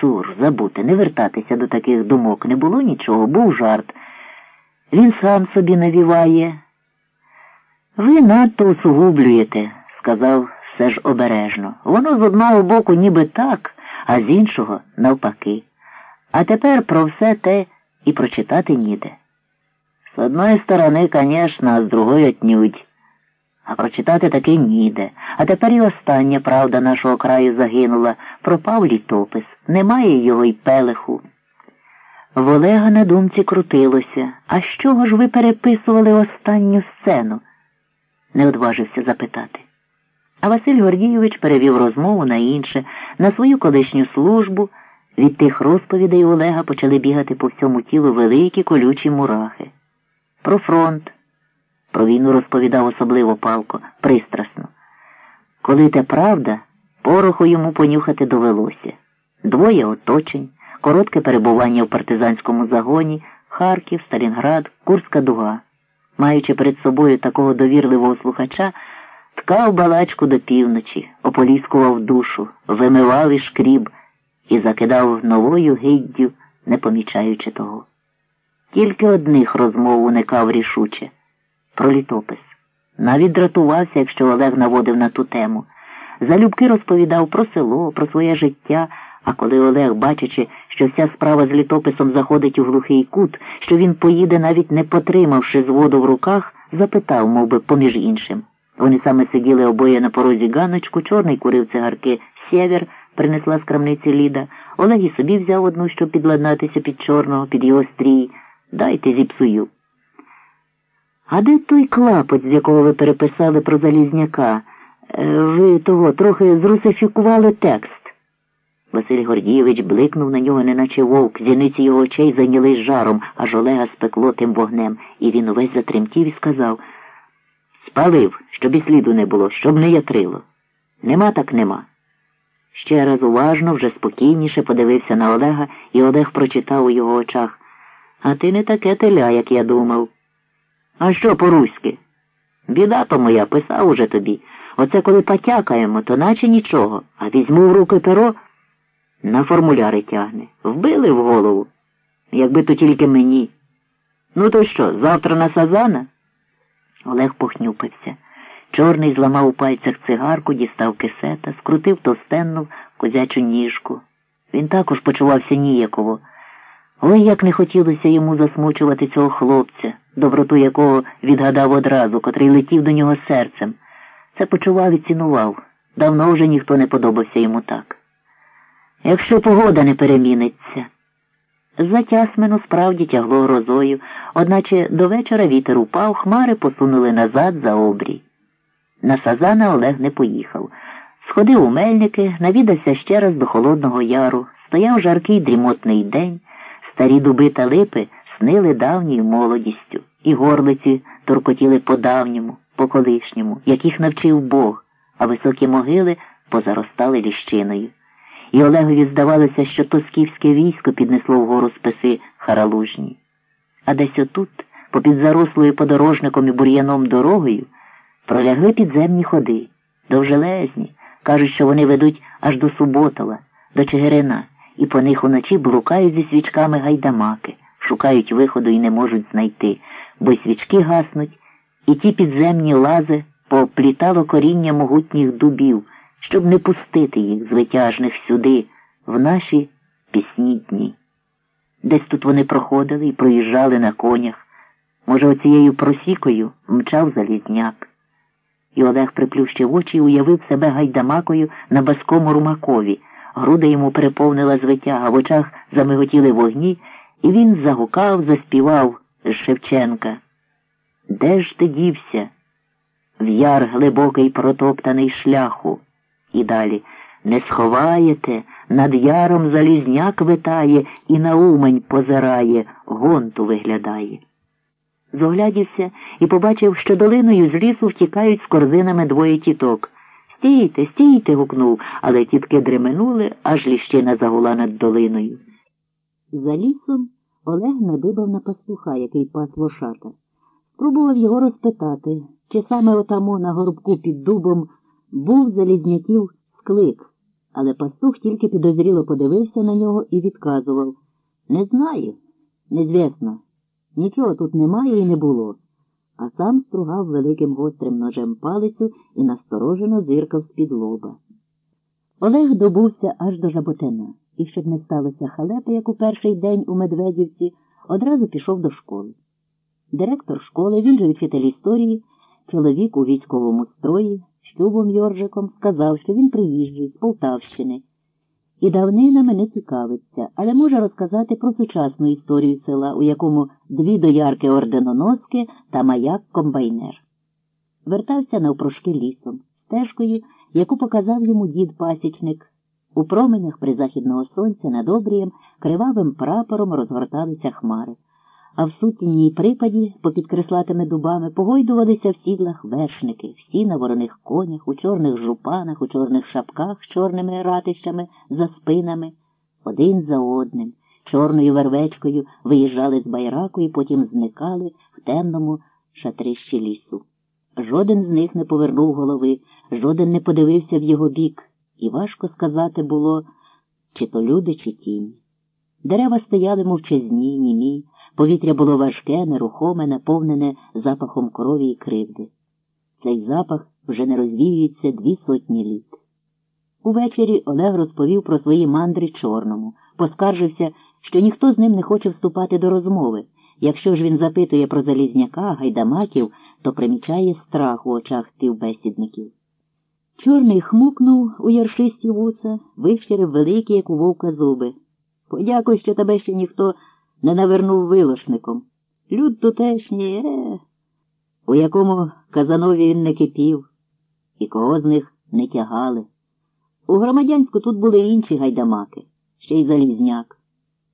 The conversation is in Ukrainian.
Цур, забути, не вертатися до таких думок не було нічого, був жарт. Він сам собі навіває. Ви надто усугублюєте, сказав все ж обережно. Воно з одного боку ніби так, а з іншого навпаки. А тепер про все те і прочитати ніде. З одної сторони, звісно, а з другої отнюдь. А прочитати таки ніде. А тепер і остання правда нашого краю загинула. Пропав літопис. Немає його й пелеху. В Олега на думці крутилося. А з чого ж ви переписували останню сцену? не одважився запитати. А Василь Гордійович перевів розмову на інше, на свою колишню службу. Від тих розповідей Олега почали бігати по всьому тілу великі колючі мурахи. Про фронт. Про війну розповідав особливо палко, пристрасно. Коли те правда, пороху йому понюхати довелося. Двоє оточень, коротке перебування в партизанському загоні, Харків, Сталінград, Курська дуга. Маючи перед собою такого довірливого слухача, ткав балачку до півночі, ополіскував душу, вимивав і шкріб і закидав новою гиддю, не помічаючи того. Тільки одних розмов уникав рішуче про літопис. Навіть дратувався, якщо Олег наводив на ту тему. Залюбки розповідав про село, про своє життя, а коли Олег, бачачи, що вся справа з літописом заходить у глухий кут, що він поїде, навіть не потримавши зводу в руках, запитав, мов би, поміж іншим. Вони саме сиділи обоє на порозі ганочку, чорний курив цигарки сєвєр, принесла з крамниці Ліда. Олег і собі взяв одну, щоб підладнатися під чорного, під його стрій. Дайте зіпсую. А де той клапоть, з якого ви переписали про Залізняка? Е, ви того трохи зрусифікували текст. Василь Гордійович бликнув на нього, неначе вовк, зіниці його очей зайнялись жаром, аж Олега спекло тим вогнем, і він увесь затремтів і сказав Спалив, щоб і сліду не було, щоб не ятрило. Нема так нема. Ще раз уважно, вже спокійніше подивився на Олега, і Олег прочитав у його очах. А ти не таке теля, як я думав. А що по-руськи? Біда то моя, писав уже тобі. Оце коли потякаємо, то наче нічого, а візьму в руки перо, на формуляри тягне. Вбили в голову. Якби то тільки мені. Ну то що, завтра на Сазана? Олег похнюпився. Чорний зламав у пальцях цигарку, дістав кисета, скрутив товстенну козячу ніжку. Він також почувався ніяково. Ой, як не хотілося йому засмучувати цього хлопця, доброту якого відгадав одразу, котрий летів до нього серцем. Це почував і цінував. Давно вже ніхто не подобався йому так. Якщо погода не переміниться. За тясмину справді тягло грозою, одначе до вечора вітер упав, хмари посунули назад за обрій. На Сазана Олег не поїхав. Сходив у мельники, навідався ще раз до Холодного Яру, стояв жаркий дрімотний день, старі дуби та липи снили давньою молодістю, і горлиці торкотіли по давньому, по колишньому, яких навчив Бог, а високі могили позаростали ліщиною. І Олегові здавалося, що то скіфське військо піднесло вгору списи харалужні. А десь отут, попід зарослою подорожником і бур'яном дорогою, пролягли підземні ходи, довжелезні, кажуть, що вони ведуть аж до Суботова, до Чигирина, і по них уночі блукають зі свічками гайдамаки, шукають виходу і не можуть знайти, бо свічки гаснуть, і ті підземні лази поплітало коріння могутніх дубів, щоб не пустити їх звитяжних сюди, в наші пісні дні. Десь тут вони проходили і проїжджали на конях. Може, оцією просікою мчав залізняк. І Олег приплющив очі і уявив себе гайдамакою на баскому румакові. Груди йому переповнила звитяга, в очах замиготіли вогні, і він загукав, заспівав з Шевченка. Де ж ти дівся? В яр глибокий протоптаний шляху. І далі не сховаєте, над яром залізняк витає і на умень позирає, гонту виглядає. Зоглядівся і побачив, що долиною з лісу втікають з корзинами двоє тіток. Стійте, стійте. гукнув, але тітки дременули, аж ліщина загула над долиною. За лісом Олег надибав на пастуха, який пас вошата. Спробував його розпитати, чи саме отамо на горбку під дубом був залізняків склик. Але пастух тільки підозріло подивився на нього і відказував Не знаю, незвісно. Нічого тут немає і не було. А сам стругав великим гострим ножем палицю і насторожено зиркав з-під лоба. Олег добувся аж до Жаботина, і щоб не сталося халепи, як у перший день у Медведівці, одразу пішов до школи. Директор школи, він же вчитель історії, чоловік у військовому строї, Щубом Йоржиком, сказав, що він приїжджий з Полтавщини. І давнина мене цікавиться, але можу розказати про сучасну історію села, у якому дві доярки орденоноски та маяк комбайнер. Вертався навпрошки лісом, стежкою, яку показав йому дід пасічник. У променях призахідного сонця над обрієм кривавим прапором розгорталися хмари а в сутінній припаді, попід креслатими дубами, погойдувалися в сідлах вершники, всі на вороних конях, у чорних жупанах, у чорних шапках з чорними ратищами за спинами, один за одним, чорною вервечкою виїжджали з байраку і потім зникали в темному шатрищі лісу. Жоден з них не повернув голови, жоден не подивився в його бік, і важко сказати було, чи то люди, чи тінь. Дерева стояли мовчазні, німі, Повітря було важке, нерухоме, наповнене запахом крові і кривди. Цей запах вже не розвіюється дві сотні літ. Увечері Олег розповів про свої мандри чорному, поскаржився, що ніхто з ним не хоче вступати до розмови. Якщо ж він запитує про Залізняка, гайдамаків, то примічає страх у очах співбесідників. Чорний хмукнув у яршисті вуса, вищирив великі, як у вовка зуби. Подякуй, що тебе ще ніхто не навернув вилошником. Люд тутешній, е, у якому Казанові він не кипів, і кого з них не тягали. У громадянську тут були інші гайдамаки, ще й Залізняк.